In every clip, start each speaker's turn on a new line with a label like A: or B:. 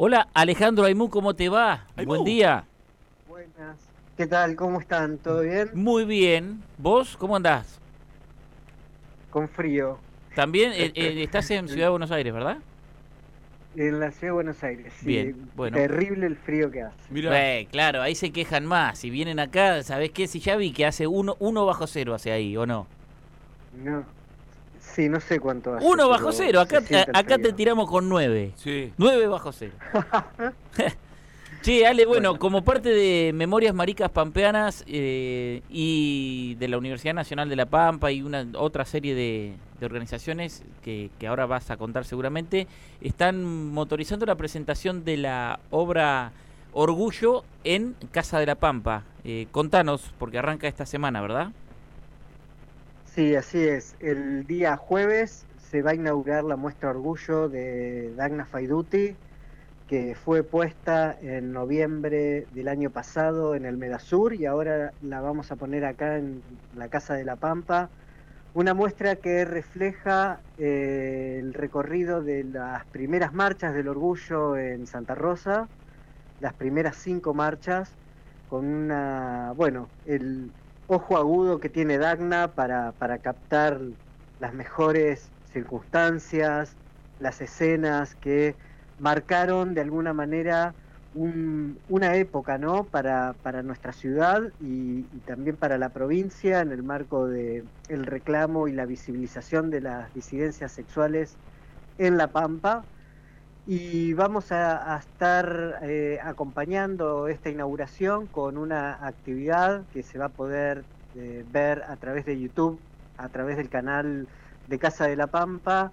A: Hola, Alejandro Aimú, ¿cómo te va? Buen día.
B: Buenas. ¿Qué tal? ¿Cómo están? ¿Todo bien?
A: Muy bien. ¿Vos cómo andás?
B: Con frío.
A: También eh, eh, estás en Ciudad de Buenos Aires, ¿verdad?
B: En la ciudad de Buenos Aires. Sí.
A: Bien, bueno.
B: Terrible el frío que hace.
C: Mira,
A: Eh, claro, ahí se quejan más. Si vienen acá, ¿sabés qué? Si ya vi que hace uno, uno bajo cero hace ahí, ¿o no?
B: No. Sí, no sé cuánto hace.
A: Uno bajo cero. Acá, acá te tiramos con nueve.
C: sí.
A: Nueve bajo cero. Che, Ale, bueno,
B: Bueno.
A: como parte de Memorias Maricas Pampeanas eh, y de la Universidad Nacional de La Pampa y una otra serie de, de organizaciones que, que ahora vas a contar seguramente, están motorizando la presentación de la obra Orgullo en Casa de la Pampa. Eh, contanos, porque arranca esta semana, ¿verdad?
B: Sí, así es. El día jueves se va a inaugurar la muestra Orgullo de Dagna Faiduti, que fue puesta en noviembre del año pasado en el Medasur y ahora la vamos a poner acá en la Casa de la Pampa. Una muestra que refleja eh, el recorrido de las primeras marchas del orgullo en Santa Rosa, las primeras cinco marchas, con una, bueno, el ojo agudo que tiene Dagna para, para captar las mejores circunstancias, las escenas que marcaron de alguna manera un- una época ¿no? para, para nuestra ciudad y, y también para la provincia en el marco de el reclamo y la visibilización de las disidencias sexuales en La Pampa. Y vamos a, a estar eh, acompañando esta inauguración con una actividad que se va a poder eh, ver a través de YouTube, a través del canal de Casa de la Pampa,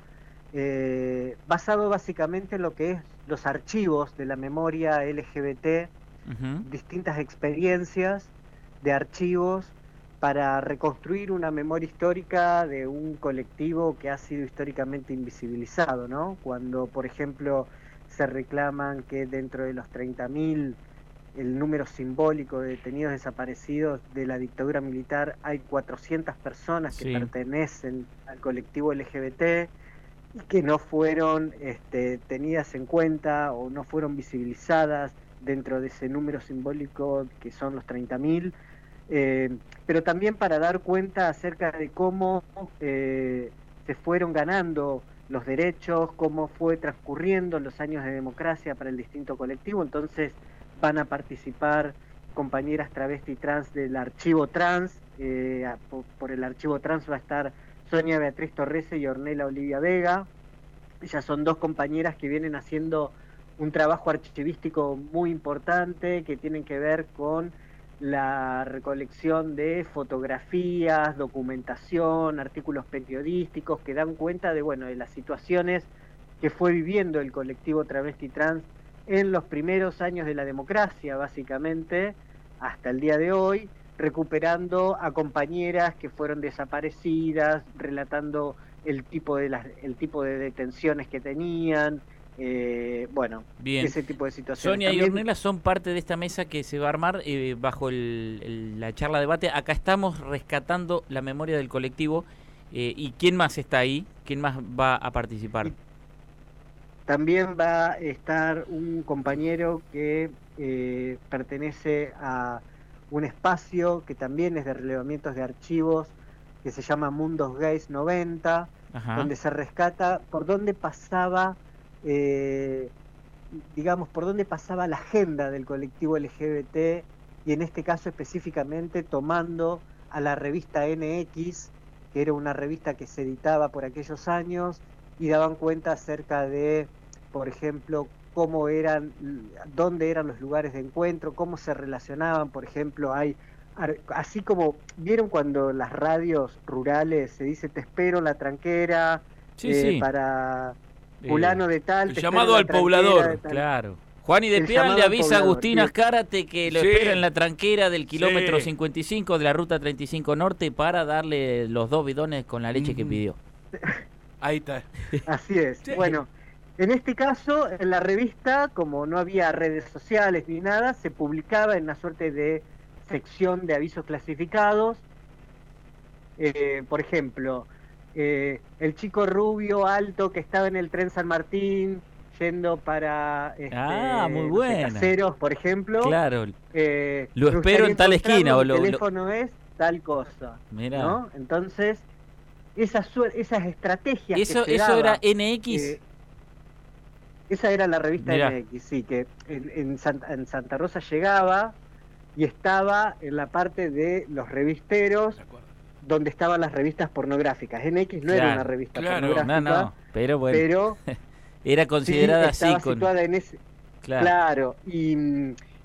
B: eh, basado básicamente en lo que es los archivos de la memoria LGBT, distintas experiencias de archivos para reconstruir una memoria histórica de un colectivo que ha sido históricamente invisibilizado, ¿no? Cuando, por ejemplo, se reclaman que dentro de los 30.000 el número simbólico de detenidos desaparecidos de la dictadura militar hay 400 personas que
A: Sí.
B: pertenecen al colectivo LGBT y que no fueron este, tenidas en cuenta o no fueron visibilizadas dentro de ese número simbólico que son los 30.000, eh, pero también para dar cuenta acerca de cómo eh, se fueron ganando los derechos, cómo fue transcurriendo los años de democracia para el distinto colectivo, entonces van a participar compañeras travesti trans del archivo trans, eh, por el archivo trans va a estar Sonia Beatriz Torrese y Ornella Olivia Vega, ellas son dos compañeras que vienen haciendo un trabajo archivístico muy importante que tienen que ver con la recolección de fotografías, documentación, artículos periodísticos que dan cuenta de bueno de las situaciones que fue viviendo el colectivo travesti trans en los primeros años de la democracia, básicamente, hasta el día de hoy, recuperando a compañeras que fueron desaparecidas, relatando el tipo de las, el tipo de detenciones que tenían, eh, bueno,
A: Bien.
B: ese tipo de situaciones.
A: Sonia y Ornella son parte de esta mesa que se va a armar eh, bajo el- el- la charla debate. Acá estamos rescatando la memoria del colectivo. eh, ¿Y quién más está ahí? ¿Quién más va a participar?
B: También va a estar un compañero que eh, pertenece a un espacio que también es de relevamientos de archivos, que se llama Mundos Gays 90,
A: Ajá.
B: donde se rescata por dónde pasaba, eh, digamos, por dónde pasaba la agenda del colectivo LGBT, y en este caso específicamente tomando a la revista NX, que era una revista que se editaba por aquellos años, y daban cuenta acerca de, por ejemplo, cómo eran, dónde eran los lugares de encuentro, cómo se relacionaban, por ejemplo, hay así como vieron cuando las radios rurales se dice te espero en la tranquera
A: Sí,
B: eh,
A: sí.
B: para fulano de tal,
C: el llamado al poblador.
A: Claro. Juan y de
B: llamado
A: le avisa a Agustín. Azcárate que lo
C: Sí.
A: espera en la tranquera del kilómetro
C: Sí.
A: 55 de la ruta 35 norte para darle los dos bidones con la leche que pidió.
C: Ahí está.
B: Así es.
C: Sí.
B: Bueno, en este caso, en la revista, como no había redes sociales ni nada, se publicaba en una suerte de sección de avisos clasificados. Eh, por ejemplo, eh, el chico rubio alto que estaba en el tren San Martín yendo para este,
A: ah, muy bueno.
B: caseros, por ejemplo.
A: Claro.
B: Eh,
A: lo espero en tal esquina. O
B: lo, el teléfono es tal cosa.
A: Mira.
B: ¿no? Entonces, esas, esas estrategias.
A: Eso,
B: que
A: eso era NX.
B: Eh, esa era la revista NX, sí, que en, en, Santa, Rosa llegaba y estaba en la parte de los revisteros donde estaban las revistas pornográficas. NX no era una revista pornográfica,
A: no, pero bueno.
B: Pero
A: era considerada
B: estaba
A: así.
B: Situada en ese, claro. y,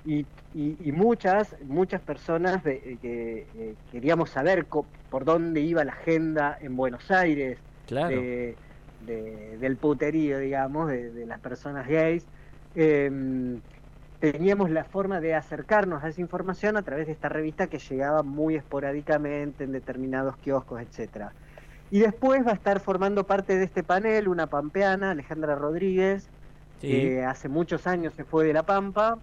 B: y, y, muchas muchas personas de, que eh, queríamos saber por dónde iba la agenda en Buenos Aires.
A: Claro
B: del puterío, digamos, de, las personas gays, em, teníamos la forma de acercarnos a esa información a través de esta revista que llegaba muy esporádicamente en determinados kioscos, etcétera. Y después va a estar formando parte de este panel una pampeana, Alejandra Rodríguez, que hace muchos años se fue de La Pampa,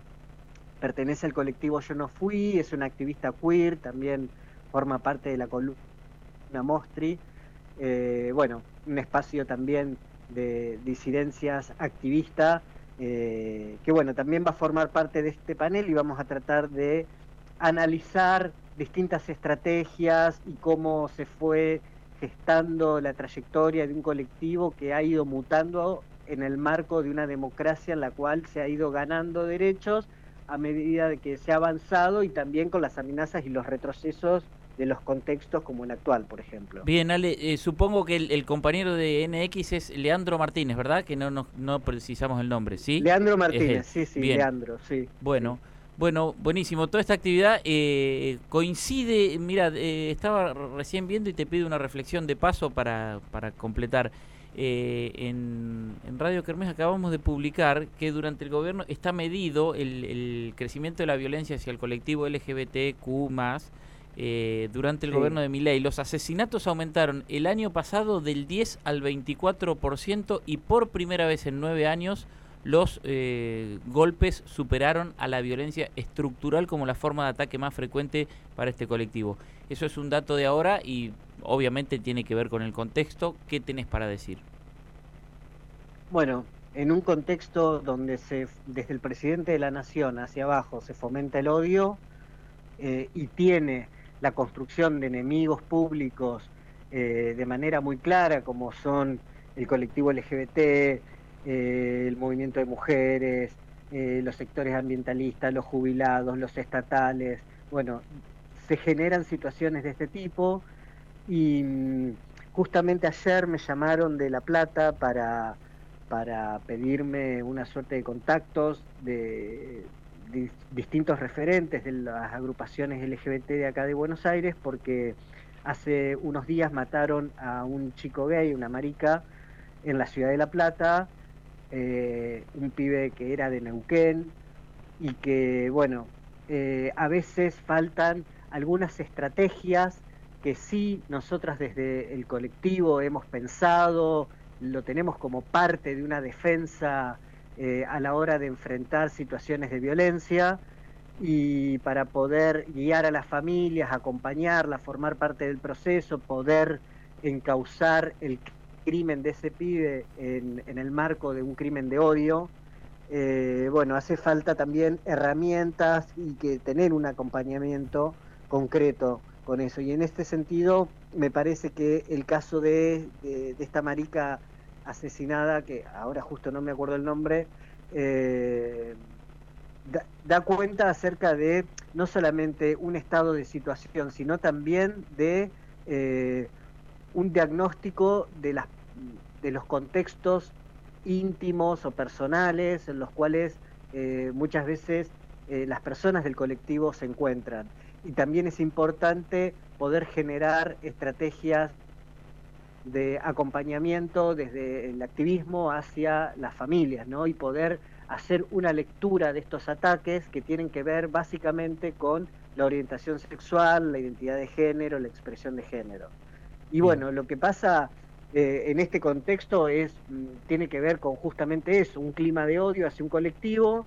B: pertenece al colectivo Yo No Fui, es una activista queer, también forma parte de la columna Mostri. Eh, bueno, un espacio también de disidencias activistas, eh, que bueno, también va a formar parte de este panel y vamos a tratar de analizar distintas estrategias y cómo se fue gestando la trayectoria de un colectivo que ha ido mutando en el marco de una democracia en la cual se ha ido ganando derechos a medida de que se ha avanzado y también con las amenazas y los retrocesos de los contextos como el actual, por ejemplo.
A: Bien, Ale, eh, supongo que el, compañero de NX es Leandro Martínez, ¿verdad? Que no, no, no precisamos el nombre, ¿sí?
B: Leandro Martínez, sí, sí, Leandro, sí.
A: Bueno. Bueno, buenísimo. Toda esta actividad eh, coincide, mira, eh, estaba recién viendo y te pido una reflexión de paso para, para completar. en, en, Radio Kermés acabamos de publicar que durante el gobierno está medido el, el crecimiento de la violencia hacia el colectivo LGBTQ+, eh, durante el gobierno de Milei. Los asesinatos aumentaron el año pasado del 10 al 24% y por primera vez en nueve años los eh, golpes superaron a la violencia estructural como la forma de ataque más frecuente para este colectivo. Eso es un dato de ahora y obviamente tiene que ver con el contexto. ¿Qué tenés para decir?
B: Bueno, en un contexto donde se, desde el presidente de la nación hacia abajo se fomenta el odio eh, y tiene la construcción de enemigos públicos eh, de manera muy clara, como son el colectivo LGBT, eh, el movimiento de mujeres, eh, los sectores ambientalistas, los jubilados, los estatales. Bueno, se generan situaciones de este tipo y mm, justamente ayer me llamaron de La Plata para, para pedirme una suerte de contactos de, distintos referentes de las agrupaciones LGBT de acá de Buenos Aires porque hace unos días mataron a un chico gay, una marica, en la ciudad de La Plata, eh, un pibe que era de Neuquén y que, bueno, eh, a veces faltan algunas estrategias que sí nosotras desde el colectivo hemos pensado, lo tenemos como parte de una defensa eh, a la hora de enfrentar situaciones de violencia y para poder guiar a las familias, acompañarlas, formar parte del proceso, poder encauzar el crimen de ese pibe en, el marco de un crimen de odio. Eh, bueno, hace falta también herramientas y que tener un acompañamiento concreto con eso. Y en este sentido, me parece que el caso de esta marica asesinada, que ahora justo no me acuerdo el nombre, eh, da, cuenta acerca de no solamente un estado de situación, sino también de eh, un diagnóstico de, las, de los contextos íntimos o personales en los cuales eh, muchas veces las personas del colectivo se encuentran. Y también es importante poder generar estrategias de acompañamiento desde el activismo hacia las familias, ¿no? Y poder hacer una lectura de estos ataques que tienen que ver básicamente con la orientación sexual, la identidad de género, la expresión de género. Y bueno, lo que pasa eh, en este contexto es mm, tiene que ver con justamente eso, un clima de odio hacia un colectivo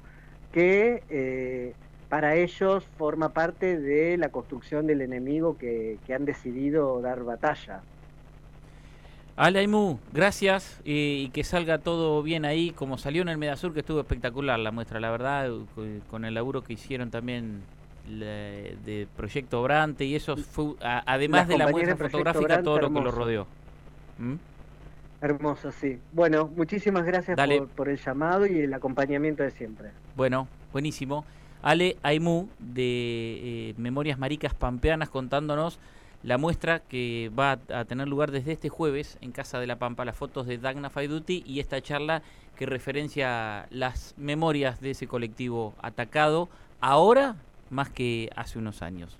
B: que eh, para ellos forma parte de la construcción del enemigo que han decidido dar batalla.
A: Ale Aimú, gracias y que salga todo bien ahí, como salió en el Medasur, que estuvo espectacular la muestra, la verdad, con el laburo que hicieron también de Proyecto Obrante y eso fue, además de la muestra fotográfica, todo lo que lo rodeó.
B: ¿Mm? Hermoso, sí. Bueno, muchísimas gracias por, el llamado y el acompañamiento de siempre.
A: Bueno, buenísimo. Ale Aimú de eh, Memorias Maricas Pampeanas contándonos la muestra que va a tener lugar desde este jueves en Casa de la Pampa, las fotos de Dagna Faiduti y esta charla que referencia las memorias de ese colectivo atacado ahora más que hace unos años.